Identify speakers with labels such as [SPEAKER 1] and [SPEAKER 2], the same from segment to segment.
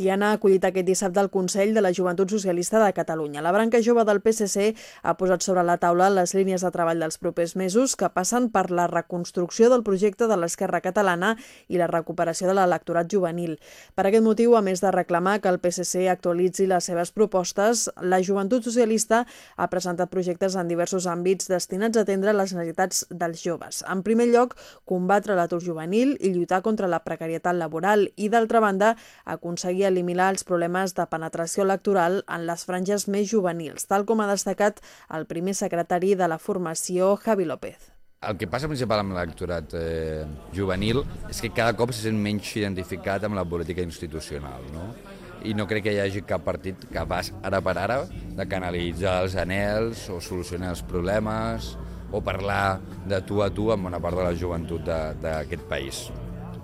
[SPEAKER 1] Tiana ha acollit aquest dissabte el Consell de la Joventut Socialista de Catalunya. La branca jove del PSC ha posat sobre la taula les línies de treball dels propers mesos que passen per la reconstrucció del projecte de l'esquerra catalana i la recuperació de l'electorat juvenil. Per aquest motiu, a més de reclamar que el PSC actualitzi les seves propostes, la Joventut Socialista ha presentat projectes en diversos àmbits destinats a atendre les necessitats dels joves. En primer lloc, combatre l'atur juvenil i lluitar contra la precarietat laboral i, d'altra banda, aconseguir eliminar els problemes de penetració electoral en les franges més juvenils, tal com ha destacat el primer secretari de la formació, Javi López.
[SPEAKER 2] El que passa principal amb l'electorat eh, juvenil és que cada cop se sent menys identificat amb la política institucional, no? i no crec que hi hagi cap partit capaç, ara per ara, de canalitzar els anels o solucionar els problemes o parlar de tu a tu amb bona part de la joventut d'aquest país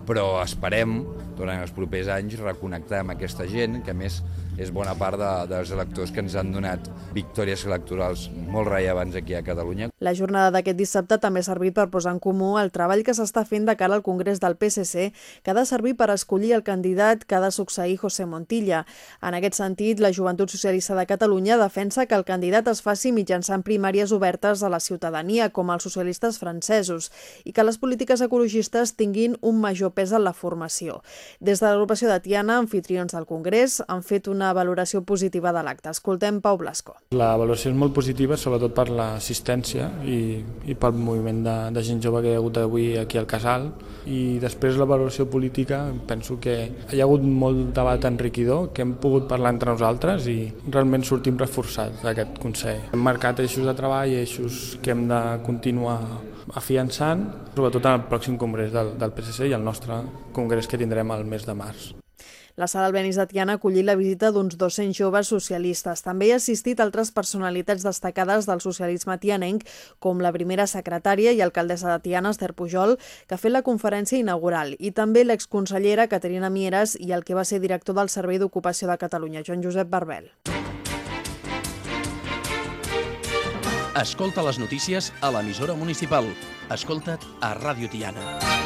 [SPEAKER 2] però esperem durant els propers anys reconnectar amb aquesta gent que més és bona part de, dels electors que ens han donat victòries electorals molt rellevants aquí a Catalunya.
[SPEAKER 1] La jornada d'aquest dissabte també ha servit per posar en comú el treball que s'està fent de cara al Congrés del PSC, que ha de servir per escollir el candidat que ha de succeir José Montilla. En aquest sentit, la Joventut Socialista de Catalunya defensa que el candidat es faci mitjançant primàries obertes a la ciutadania, com els socialistes francesos, i que les polítiques ecologistes tinguin un major pes en la formació. Des de l'agrupació de Tiana, anfitrions del Congrés, han fet una valoració positiva de l'acte. Escoltem Pau Blasco.
[SPEAKER 3] La valoració és molt positiva, sobretot per l'assistència i, i pel moviment de, de gent jove que hi ha hagut avui aquí al Casal. I després la valoració política, penso que hi ha hagut molt debat enriquidor, que hem pogut parlar entre nosaltres i realment sortim reforçats d'aquest Consell. Hem marcat eixos de treball, eixos que hem de continuar afiançant, sobretot en el pròxim congrés del, del PSC i el nostre congrés que tindrem el mes de març.
[SPEAKER 1] La sala Albenis de Tiana ha acollit la visita d'uns 200 joves socialistes. També hi ha assistit altres personalitats destacades del socialisme tianenc, com la primera secretària i alcaldessa de Tiana, Esther Pujol, que ha fet la conferència inaugural, i també l'exconsellera Caterina Mieres i el que va ser director del Servei d'Ocupació de Catalunya, Joan Josep Barbel.
[SPEAKER 4] Escolta les notícies a l'emissora municipal. Escolta't a Ràdio Tiana.